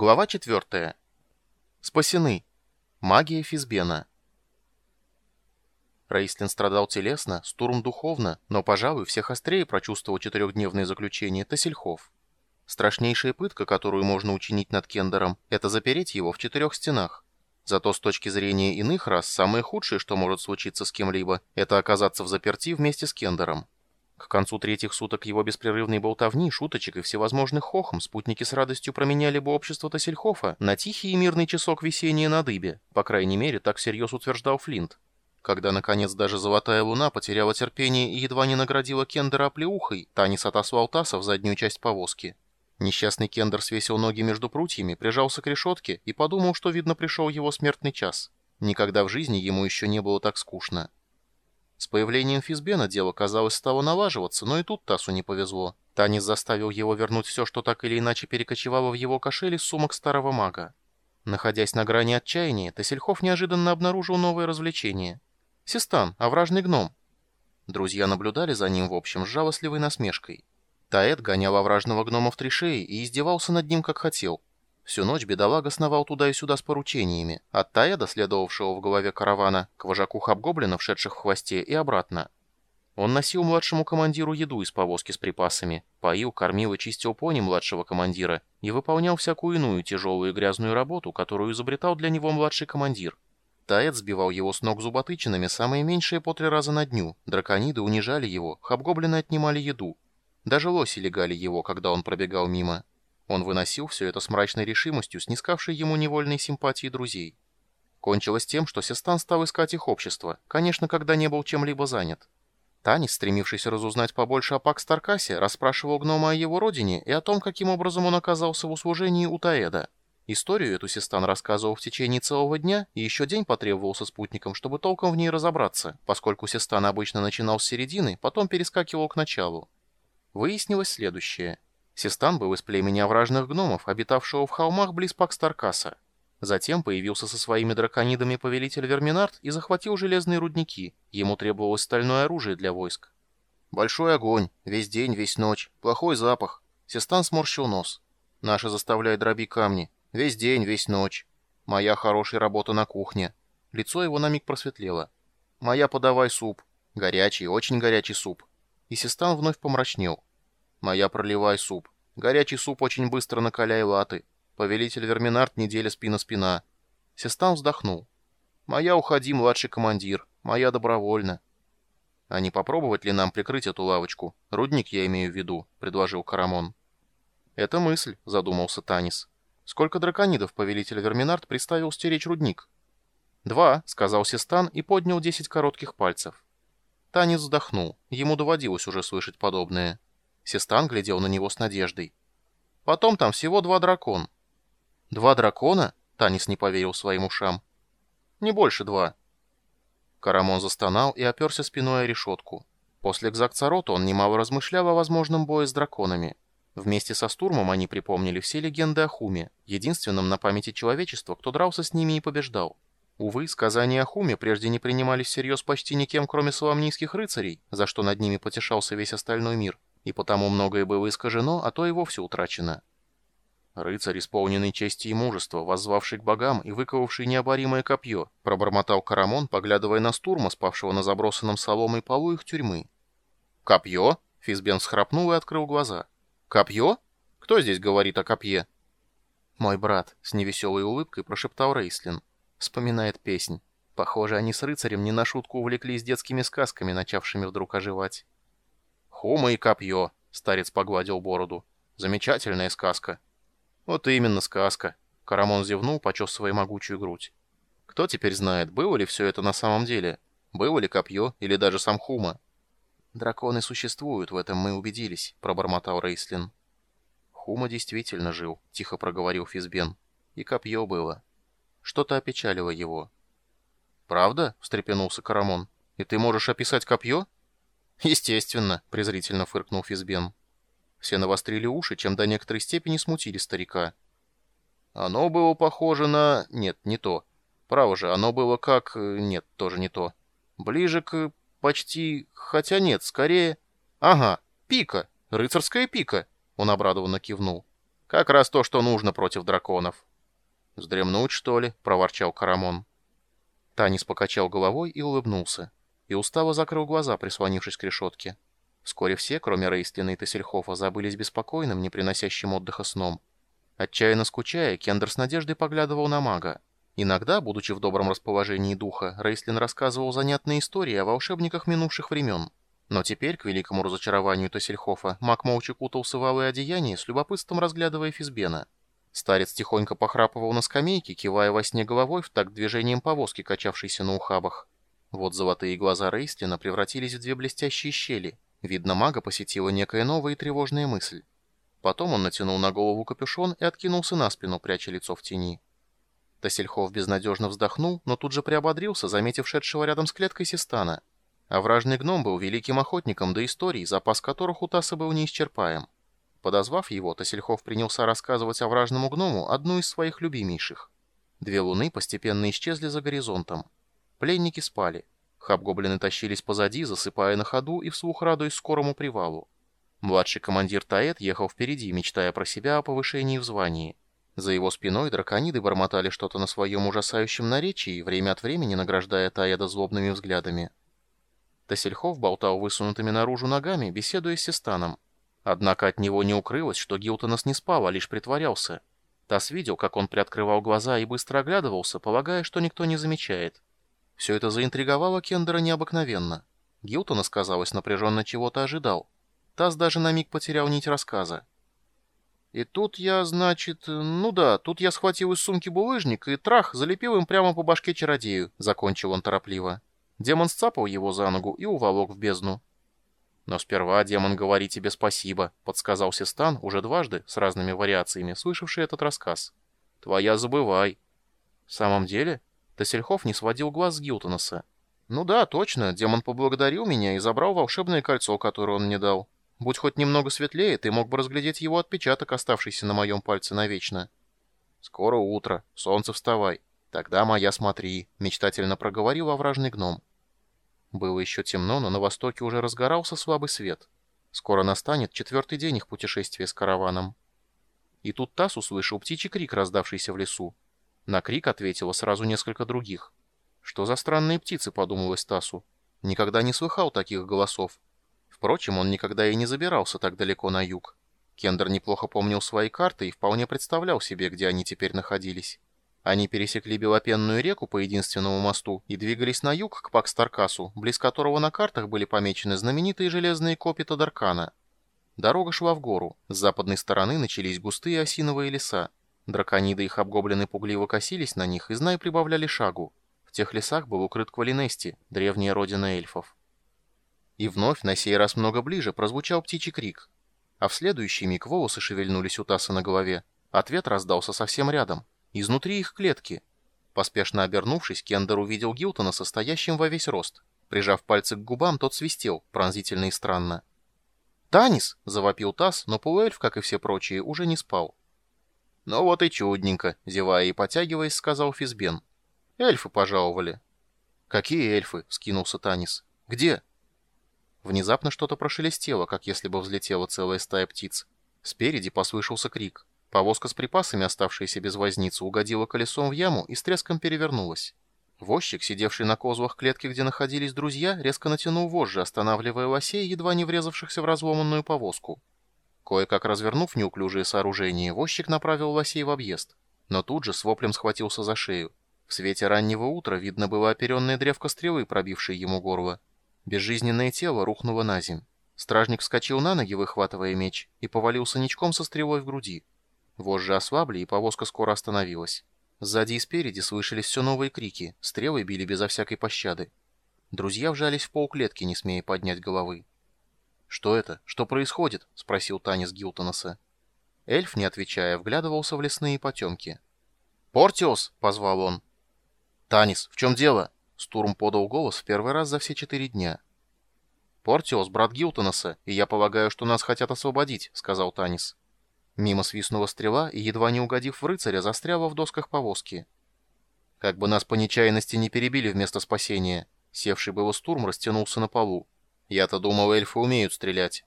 Глава 4. Спасены. Магия Физбена. Рейслин страдал телесно, Стурм духовно, но, пожалуй, всех острее прочувствовал четырехдневное заключение Тасельхов. Страшнейшая пытка, которую можно учинить над Кендером, это запереть его в четырех стенах. Зато с точки зрения иных рас, самое худшее, что может случиться с кем-либо, это оказаться в заперти вместе с Кендером. К концу третьих суток его беспрерывной болтовни, шуточек и всевозможных хохом спутники с радостью променяли бы общество Тассельхофа на тихий и мирный часок весеннего на дыбе. По крайней мере, так всерьез утверждал Флинт. Когда, наконец, даже Золотая Луна потеряла терпение и едва не наградила Кендера оплеухой, Танис отослал Таса в заднюю часть повозки. Несчастный Кендер свесил ноги между прутьями, прижался к решетке и подумал, что, видно, пришел его смертный час. Никогда в жизни ему еще не было так скучно. С появлением Физбена дело, казалось, стало налаживаться, но и тут Тасу не повезло. Танис заставил его вернуть все, что так или иначе перекочевало в его кошель из сумок старого мага. Находясь на грани отчаяния, Тасельхов неожиданно обнаружил новое развлечение. Систан, овражный гном. Друзья наблюдали за ним, в общем, с жалостливой насмешкой. Таэт гонял овражного гнома в три шеи и издевался над ним, как хотел. Всю ночь бедолага сновал туда и сюда с поручениями, от Таэда, следовавшего в голове каравана, к вожаку хабгоблинов, шедших в хвосте, и обратно. Он носил младшему командиру еду из повозки с припасами, поил, кормил и чистил пони младшего командира и выполнял всякую иную тяжелую и грязную работу, которую изобретал для него младший командир. Таэт сбивал его с ног зуботычинами самые меньшие по три раза на дню, дракониды унижали его, хабгоблины отнимали еду. Даже лоси легали его, когда он пробегал мимо. Он выносил все это с мрачной решимостью, снискавшей ему невольной симпатии друзей. Кончилось тем, что Систан стал искать их общество, конечно, когда не был чем-либо занят. Танис, стремившийся разузнать побольше о Пакс Таркасе, расспрашивал гнома о его родине и о том, каким образом он оказался в услужении у Таэда. Историю эту Систан рассказывал в течение целого дня, и еще день потребовался спутникам, чтобы толком в ней разобраться, поскольку Систан обычно начинал с середины, потом перескакивал к началу. Выяснилось следующее – Систан был из племени овражных гномов, обитавшего в холмах близ Пакстаркаса. Затем появился со своими драконидами повелитель Верминард и захватил железные рудники. Ему требовалось стальное оружие для войск. «Большой огонь. Весь день, весь ночь. Плохой запах». Систан сморщил нос. «Наши заставляют дроби камни. Весь день, весь ночь. Моя хорошая работа на кухне». Лицо его на миг просветлело. «Моя подавай суп. Горячий, очень горячий суп». И Систан вновь помрачнел. Моя проливай суп. Горячий суп очень быстро накаляй латы. Повелитель Верминард неделя спина-спина. Сестан вздохнул. Моя уходи, младший командир. Моя добровольно. А не попробовать ли нам прикрыть эту лавочку? Рудник я имею в виду, предложил Карамон. Это мысль, задумался Танис. Сколько драконидов повелитель Верминард приставил стеречь рудник? «Два», — сказал Систан и поднял десять коротких пальцев. Танис вздохнул. Ему доводилось уже слышать подобное. Систан глядел на него с надеждой. «Потом там всего два дракона». «Два дракона?» — Танис не поверил своим ушам. «Не больше два». Карамон застонал и оперся спиной о решетку. После Кзакцарота он немало размышлял о возможном бое с драконами. Вместе со Стурмом они припомнили все легенды о Хуме, единственном на памяти человечества, кто дрался с ними и побеждал. Увы, сказания о Хуме прежде не принимались всерьез почти никем, кроме соломнийских рыцарей, за что над ними потешался весь остальной мир и потому многое было искажено, а то и вовсе утрачено. «Рыцарь, исполненный чести и мужества, воззвавший к богам и выковавший необоримое копье», пробормотал Карамон, поглядывая на Стурма, спавшего на забросанном соломой полу их тюрьмы. «Копье?» — Физбен схрапнул и открыл глаза. «Копье? Кто здесь говорит о копье?» «Мой брат», — с невеселой улыбкой прошептал Рейслин. Вспоминает песнь. Похоже, они с рыцарем не на шутку увлеклись детскими сказками, начавшими вдруг оживать. «Хума и копье», — старец погладил бороду. «Замечательная сказка». «Вот именно сказка», — Карамон зевнул, почесывая могучую грудь. «Кто теперь знает, было ли все это на самом деле? Было ли копье или даже сам Хума?» «Драконы существуют, в этом мы убедились», — пробормотал Рейслин. «Хума действительно жил», — тихо проговорил Физбен. «И копье было. Что-то опечалило его». «Правда?» — встрепенулся Карамон. «И ты можешь описать копье?» «Естественно», — презрительно фыркнул Физбен. Все навострили уши, чем до некоторой степени смутили старика. «Оно было похоже на... Нет, не то. Право же, оно было как... Нет, тоже не то. Ближе к... Почти... Хотя нет, скорее... Ага, пика. Рыцарская пика», — он обрадованно кивнул. Как раз то, что нужно против драконов». «Вздремнуть, что ли?» — проворчал Карамон. Танис покачал головой и улыбнулся. И устало закрыл глаза, прислонившись к решетке. Вскоре все, кроме Рейстлина и Тессельхофа, забылись беспокойным, не приносящим отдыха сном. Отчаянно скучая, Кендер с надеждой поглядывал на мага. Иногда, будучи в добром расположении духа, Рейслин рассказывал занятные истории о волшебниках минувших времен. Но теперь, к великому разочарованию Тессельхофа, маг молча кутался в алые одеяние, с любопытством разглядывая Физбена. Старец тихонько похрапывал на скамейке, кивая во сне головой в такт движением повозки, качавшейся на ухабах. Вот золотые глаза Рейстлина превратились в две блестящие щели. Видно, мага посетила некая новая и тревожная мысль. Потом он натянул на голову капюшон и откинулся на спину, пряча лицо в тени. Тассельхов безнадежно вздохнул, но тут же приободрился, заметив шедшего рядом с клеткой Систана. А вражный гном был великим охотником до историй, запас которых у Тасса был неисчерпаем. Подозвав его, Тассельхов принялся рассказывать о вражному гному одну из своих любимейших. Две луны постепенно исчезли за горизонтом. Пленники спали. Хабгоблины тащились позади, засыпая на ходу и вслух радуясь скорому привалу. Младший командир Таэт ехал впереди, мечтая про себя о повышении в звании. За его спиной дракониды бормотали что-то на своем ужасающем наречии, время от времени награждая Таэда злобными взглядами. Тассельхов болтал высунутыми наружу ногами, беседуя с Систаном. Однако от него не укрылось, что Гилтонос не спал, а лишь притворялся. Тасс видел, как он приоткрывал глаза и быстро оглядывался, полагая, что никто не замечает. Все это заинтриговало Кендера необыкновенно. Гилтонос, казалось, напряженно чего-то ожидал. Тасс даже на миг потерял нить рассказа. И тут я, значит... Ну да, тут я схватил из сумки булыжник и трах залепил им прямо по башке чародею, закончил он торопливо. Демон сцапал его за ногу и уволок в бездну. «Но сперва демон говори тебе спасибо», — подсказал Систан уже дважды, с разными вариациями, слышавший этот рассказ. «Твоя забывай». «В самом деле?» Тассельхов не сводил глаз с Гилтонаса. «Ну да, точно, демон поблагодарил меня и забрал волшебное кольцо, которое он мне дал. Будь хоть немного светлее, ты мог бы разглядеть его отпечаток, оставшийся на моем пальце навечно». «Скоро утро, солнце вставай. Тогда моя смотри», — мечтательно проговорил овражный гном. Было еще темно, но на востоке уже разгорался слабый свет. Скоро настанет четвертый день их путешествия с караваном. И тут Тасс услышал птичий крик, раздавшийся в лесу. На крик ответило сразу несколько других. «Что за странные птицы?» — подумалось Тасу. Никогда не слыхал таких голосов. Впрочем, он никогда и не забирался так далеко на юг. Кендер неплохо помнил свои карты и вполне представлял себе, где они теперь находились. Они пересекли Белопенную реку по единственному мосту и двигались на юг к Пакстаркасу, близ которого на картах были помечены знаменитые железные копья Тадаркана. Дорога шла в гору. С западной стороны начались густые осиновые леса. Дракониды и хабгоблины пугливо косились на них и, знай, прибавляли шагу. В тех лесах был укрыт Квалинести, древняя родина эльфов. И вновь, на сей раз много ближе, прозвучал птичий крик. А в следующий миг волосы шевельнулись у Таса на голове. Ответ раздался совсем рядом. Изнутри их клетки. Поспешно обернувшись, Кендер увидел Гилтона состоящим во весь рост. Прижав пальцы к губам, тот свистел, пронзительно и странно. «Танис!» — завопил Тасс, но полуэльф, как и все прочие, уже не спал. «Ну вот и чудненько», — зевая и потягиваясь, сказал Физбен. «Эльфы пожаловали». «Какие эльфы?» — скинулся Танис. «Где?» Внезапно что-то прошелестело, как если бы взлетела целая стая птиц. Спереди послышался крик. Повозка с припасами, оставшаяся без возницы, угодила колесом в яму и с треском перевернулась. Возчик, сидевший на козлах клетки, где находились друзья, резко натянул вожжи, останавливая лосей, едва не врезавшихся в разломанную повозку. Кое-как развернув неуклюжее сооружение, возчик направил лосей в объезд. Но тут же с воплем схватился за шею. В свете раннего утра видно было оперенное древко стрелы, пробившее ему горло. Безжизненное тело рухнуло на земь. Стражник вскочил на ноги, выхватывая меч, и повалился ничком со стрелой в груди. Вожжи ослабли, и повозка скоро остановилась. Сзади и спереди слышались все новые крики, стрелы били безо всякой пощады. Друзья вжались в полклетки, не смея поднять головы. «Что это? Что происходит?» — спросил Танис Гилтонаса. Эльф, не отвечая, вглядывался в лесные потемки. «Портиос!» — позвал он. «Танис, в чем дело?» — Стурм подал голос в первый раз за все четыре дня. «Портиос, брат Гилтонаса, и я полагаю, что нас хотят освободить», — сказал Танис. Мимо свистнула стрела и, едва не угодив в рыцаря, застряла в досках повозки. Как бы нас по нечаянности не перебили вместо спасения. Севший было стурм растянулся на полу. Я-то думал, эльфы умеют стрелять.